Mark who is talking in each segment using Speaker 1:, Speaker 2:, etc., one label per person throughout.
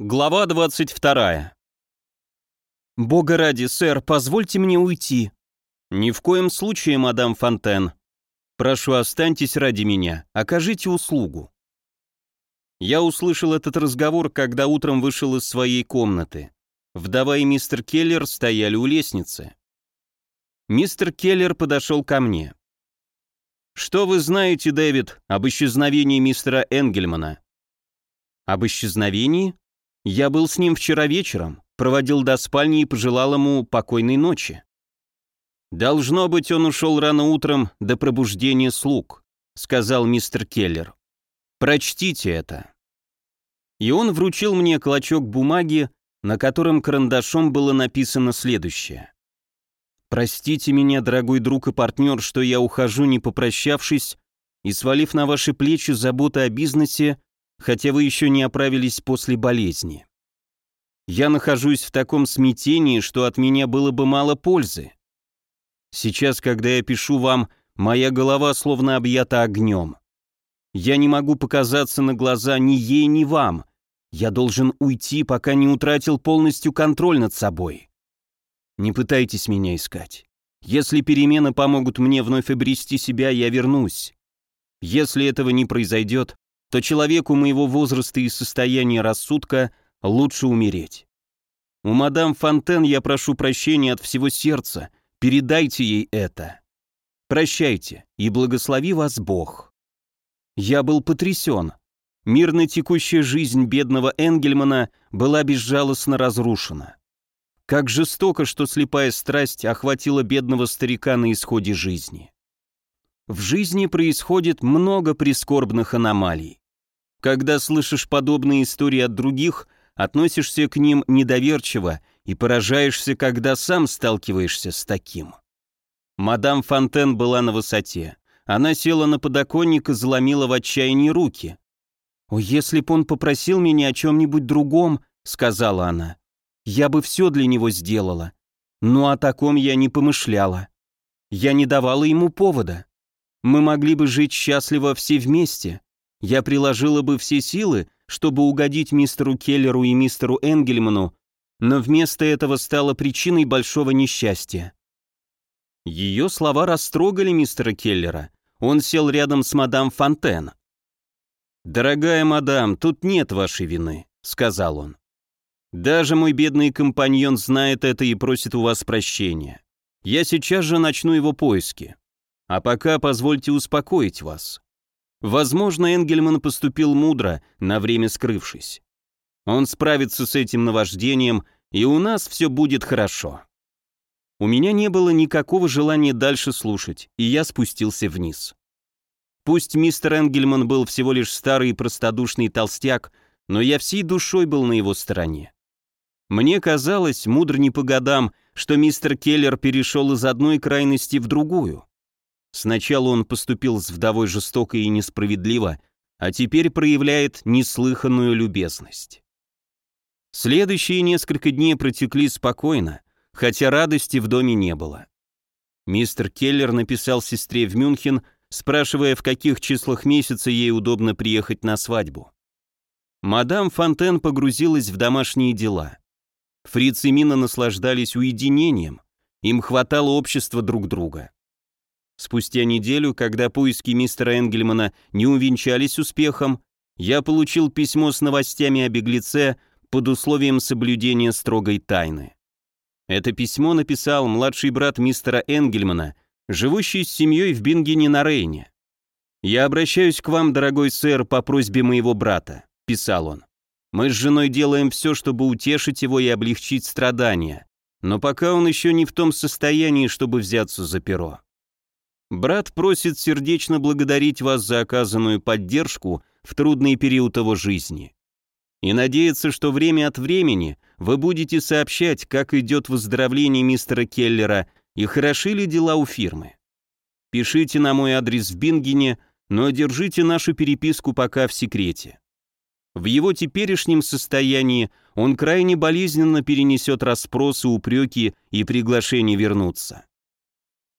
Speaker 1: Глава 22. «Бога ради, сэр, позвольте мне уйти». «Ни в коем случае, мадам Фонтен. Прошу, останьтесь ради меня, окажите услугу». Я услышал этот разговор, когда утром вышел из своей комнаты. Вдова и мистер Келлер стояли у лестницы. Мистер Келлер подошел ко мне. «Что вы знаете, Дэвид, об исчезновении мистера Энгельмана?» «Об исчезновении?» Я был с ним вчера вечером, проводил до спальни и пожелал ему покойной ночи. «Должно быть, он ушел рано утром до пробуждения слуг», сказал мистер Келлер. «Прочтите это». И он вручил мне клочок бумаги, на котором карандашом было написано следующее. «Простите меня, дорогой друг и партнер, что я ухожу, не попрощавшись, и свалив на ваши плечи заботы о бизнесе, хотя вы еще не оправились после болезни. Я нахожусь в таком смятении, что от меня было бы мало пользы. Сейчас, когда я пишу вам, моя голова словно объята огнем. Я не могу показаться на глаза ни ей, ни вам. Я должен уйти, пока не утратил полностью контроль над собой. Не пытайтесь меня искать. Если перемены помогут мне вновь обрести себя, я вернусь. Если этого не произойдет, то человеку моего возраста и состояния рассудка лучше умереть. У мадам Фонтен я прошу прощения от всего сердца, передайте ей это. Прощайте, и благослови вас Бог. Я был потрясен. Мирно текущая жизнь бедного Энгельмана была безжалостно разрушена. Как жестоко, что слепая страсть охватила бедного старика на исходе жизни. В жизни происходит много прискорбных аномалий. Когда слышишь подобные истории от других, относишься к ним недоверчиво и поражаешься, когда сам сталкиваешься с таким. Мадам Фонтен была на высоте. Она села на подоконник и заломила в отчаянии руки. «О, если б он попросил меня о чем-нибудь другом», — сказала она, — «я бы все для него сделала. Но о таком я не помышляла. Я не давала ему повода. Мы могли бы жить счастливо все вместе. Я приложила бы все силы, чтобы угодить мистеру Келлеру и мистеру Энгельману, но вместо этого стало причиной большого несчастья. Ее слова растрогали мистера Келлера. Он сел рядом с мадам Фонтен. «Дорогая мадам, тут нет вашей вины», — сказал он. «Даже мой бедный компаньон знает это и просит у вас прощения. Я сейчас же начну его поиски. А пока позвольте успокоить вас. Возможно, Энгельман поступил мудро, на время скрывшись. Он справится с этим наваждением, и у нас все будет хорошо. У меня не было никакого желания дальше слушать, и я спустился вниз. Пусть мистер Энгельман был всего лишь старый и простодушный толстяк, но я всей душой был на его стороне. Мне казалось, мудр не по годам, что мистер Келлер перешел из одной крайности в другую. Сначала он поступил с вдовой жестоко и несправедливо, а теперь проявляет неслыханную любезность. Следующие несколько дней протекли спокойно, хотя радости в доме не было. Мистер Келлер написал сестре в Мюнхен, спрашивая, в каких числах месяца ей удобно приехать на свадьбу. Мадам Фонтен погрузилась в домашние дела. Фриц и Мина наслаждались уединением, им хватало общества друг друга. Спустя неделю, когда поиски мистера Энгельмана не увенчались успехом, я получил письмо с новостями о беглеце под условием соблюдения строгой тайны. Это письмо написал младший брат мистера Энгельмана, живущий с семьей в Бингене на Рейне. «Я обращаюсь к вам, дорогой сэр, по просьбе моего брата», — писал он. «Мы с женой делаем все, чтобы утешить его и облегчить страдания, но пока он еще не в том состоянии, чтобы взяться за перо. Брат просит сердечно благодарить вас за оказанную поддержку в трудный период его жизни. И надеется, что время от времени вы будете сообщать, как идет выздоровление мистера Келлера и хороши ли дела у фирмы. Пишите на мой адрес в Бингене, но держите нашу переписку пока в секрете. В его теперешнем состоянии он крайне болезненно перенесет расспросы, упреки и приглашение вернуться.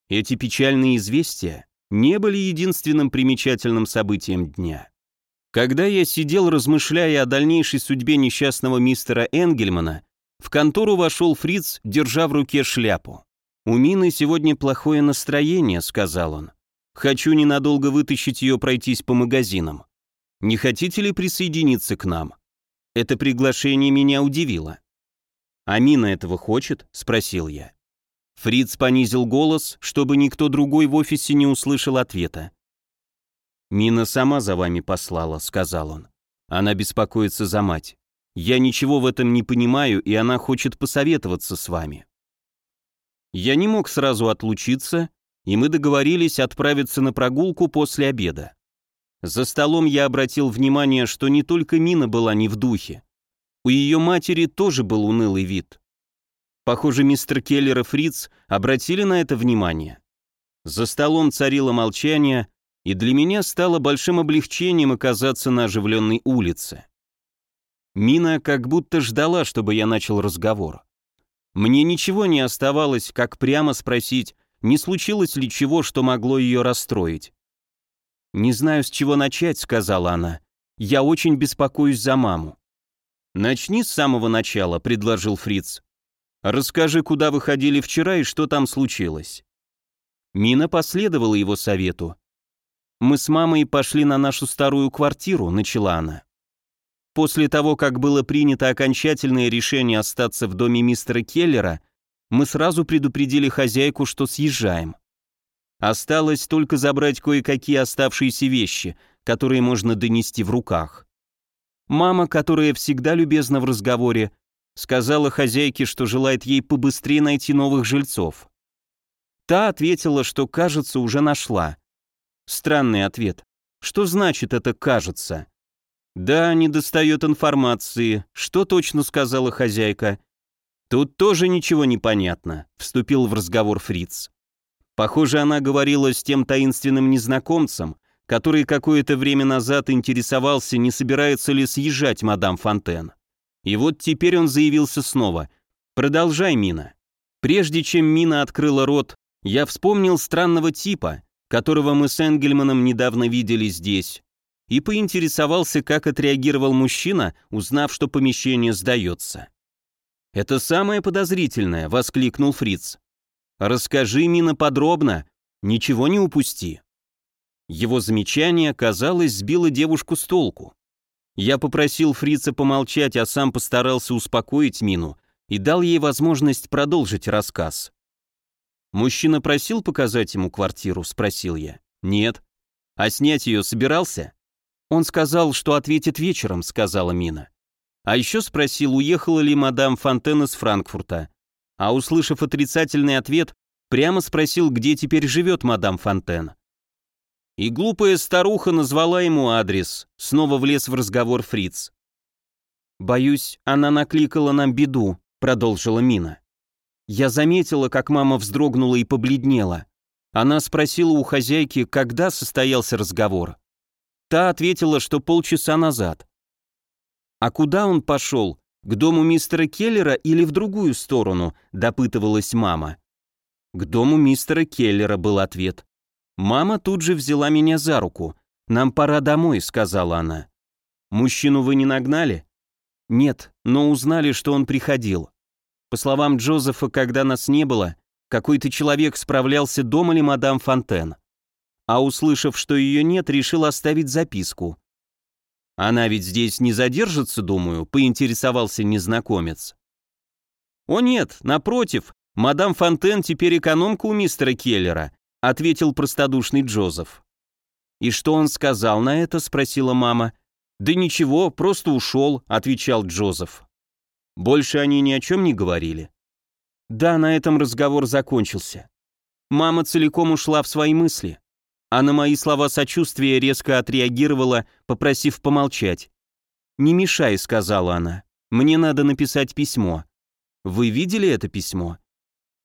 Speaker 1: Эти печальные известия не были единственным примечательным событием дня. Когда я сидел, размышляя о дальнейшей судьбе несчастного мистера Энгельмана, в контору вошел Фриц, держа в руке шляпу. «У Мины сегодня плохое настроение», — сказал он. «Хочу ненадолго вытащить ее пройтись по магазинам. Не хотите ли присоединиться к нам?» Это приглашение меня удивило. «А Мина этого хочет?» — спросил я. Фриц понизил голос, чтобы никто другой в офисе не услышал ответа. «Мина сама за вами послала», — сказал он. «Она беспокоится за мать. Я ничего в этом не понимаю, и она хочет посоветоваться с вами». Я не мог сразу отлучиться, и мы договорились отправиться на прогулку после обеда. За столом я обратил внимание, что не только Мина была не в духе. У ее матери тоже был унылый вид. Похоже, мистер Келлер и Фриц обратили на это внимание. За столом царило молчание, и для меня стало большим облегчением оказаться на оживленной улице. Мина как будто ждала, чтобы я начал разговор. Мне ничего не оставалось, как прямо спросить, не случилось ли чего, что могло ее расстроить. «Не знаю, с чего начать», — сказала она. «Я очень беспокоюсь за маму». «Начни с самого начала», — предложил Фриц. «Расскажи, куда вы ходили вчера и что там случилось». Мина последовала его совету. «Мы с мамой пошли на нашу старую квартиру», — начала она. После того, как было принято окончательное решение остаться в доме мистера Келлера, мы сразу предупредили хозяйку, что съезжаем. Осталось только забрать кое-какие оставшиеся вещи, которые можно донести в руках. Мама, которая всегда любезна в разговоре, сказала хозяйке, что желает ей побыстрее найти новых жильцов. Та ответила, что, кажется, уже нашла. Странный ответ. Что значит это «кажется»? Да, не достает информации. Что точно сказала хозяйка? Тут тоже ничего не понятно, вступил в разговор Фриц. Похоже, она говорила с тем таинственным незнакомцем, который какое-то время назад интересовался, не собирается ли съезжать мадам Фонтен. И вот теперь он заявился снова. «Продолжай, Мина». Прежде чем Мина открыла рот, я вспомнил странного типа, которого мы с Энгельманом недавно видели здесь, и поинтересовался, как отреагировал мужчина, узнав, что помещение сдается. «Это самое подозрительное», — воскликнул Фриц. «Расскажи, Мина, подробно, ничего не упусти». Его замечание, казалось, сбило девушку с толку. Я попросил Фрица помолчать, а сам постарался успокоить Мину и дал ей возможность продолжить рассказ. «Мужчина просил показать ему квартиру?» – спросил я. «Нет». «А снять ее собирался?» «Он сказал, что ответит вечером», – сказала Мина. А еще спросил, уехала ли мадам Фонтен из Франкфурта. А услышав отрицательный ответ, прямо спросил, где теперь живет мадам Фонтен. И глупая старуха назвала ему адрес, снова влез в разговор Фриц. «Боюсь, она накликала нам беду», — продолжила Мина. Я заметила, как мама вздрогнула и побледнела. Она спросила у хозяйки, когда состоялся разговор. Та ответила, что полчаса назад. «А куда он пошел? К дому мистера Келлера или в другую сторону?» – допытывалась мама. «К дому мистера Келлера» был ответ. Мама тут же взяла меня за руку. «Нам пора домой», – сказала она. «Мужчину вы не нагнали?» «Нет, но узнали, что он приходил. По словам Джозефа, когда нас не было, какой-то человек справлялся, дома ли мадам Фонтен. А услышав, что ее нет, решил оставить записку. «Она ведь здесь не задержится, думаю», — поинтересовался незнакомец. «О нет, напротив, мадам Фонтен теперь экономка у мистера Келлера», — ответил простодушный Джозеф. «И что он сказал на это?» — спросила мама. «Да ничего, просто ушел», — отвечал Джозеф. Больше они ни о чем не говорили. Да, на этом разговор закончился. Мама целиком ушла в свои мысли, а на мои слова сочувствия резко отреагировала, попросив помолчать. «Не мешай», — сказала она, — «мне надо написать письмо». «Вы видели это письмо?»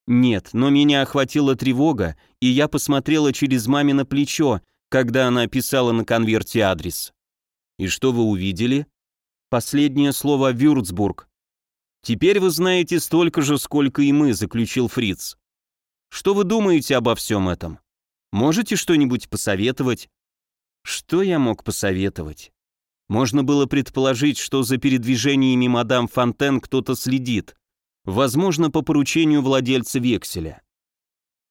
Speaker 1: «Нет, но меня охватила тревога, и я посмотрела через мамино плечо, когда она писала на конверте адрес». «И что вы увидели?» «Последнее слово «Вюрцбург», «Теперь вы знаете столько же, сколько и мы», — заключил Фриц. «Что вы думаете обо всем этом? Можете что-нибудь посоветовать?» Что я мог посоветовать? Можно было предположить, что за передвижениями мадам Фонтен кто-то следит, возможно, по поручению владельца векселя.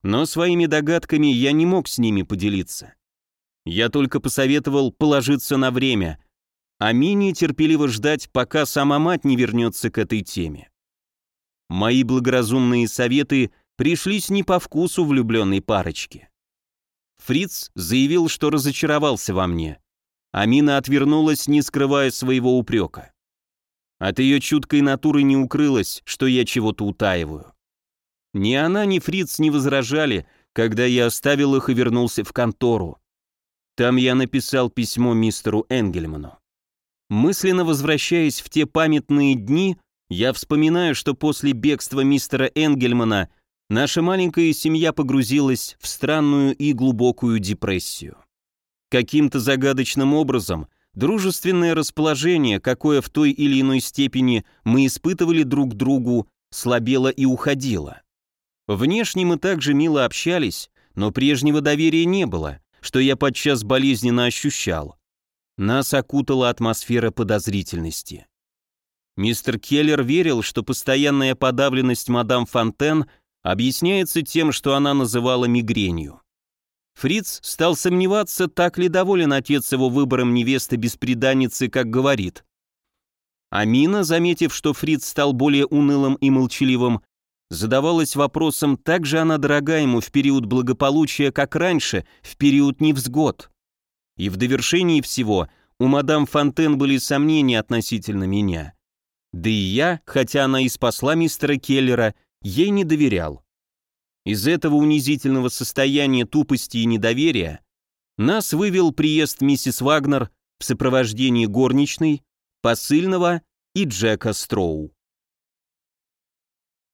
Speaker 1: Но своими догадками я не мог с ними поделиться. Я только посоветовал положиться на время, а Мини терпеливо ждать, пока сама мать не вернется к этой теме. Мои благоразумные советы пришлись не по вкусу влюбленной парочки. Фриц заявил, что разочаровался во мне. Амина отвернулась, не скрывая своего упрека. От ее чуткой натуры не укрылось, что я чего-то утаиваю. Ни она, ни Фриц не возражали, когда я оставил их и вернулся в контору. Там я написал письмо мистеру Энгельману. Мысленно возвращаясь в те памятные дни, я вспоминаю, что после бегства мистера Энгельмана наша маленькая семья погрузилась в странную и глубокую депрессию. Каким-то загадочным образом дружественное расположение, какое в той или иной степени мы испытывали друг другу, слабело и уходило. Внешне мы также мило общались, но прежнего доверия не было, что я подчас болезненно ощущал. Нас окутала атмосфера подозрительности. Мистер Келлер верил, что постоянная подавленность мадам Фонтен объясняется тем, что она называла мигренью. Фриц стал сомневаться, так ли доволен отец его выбором невесты-бесприданницы, как говорит. Амина, заметив, что Фриц стал более унылым и молчаливым, задавалась вопросом, так же она дорога ему в период благополучия, как раньше, в период невзгод. И в довершении всего у мадам Фонтен были сомнения относительно меня. Да и я, хотя она и спасла мистера Келлера, ей не доверял. Из этого унизительного состояния тупости и недоверия нас вывел приезд миссис Вагнер в сопровождении горничной, посыльного и Джека Строу.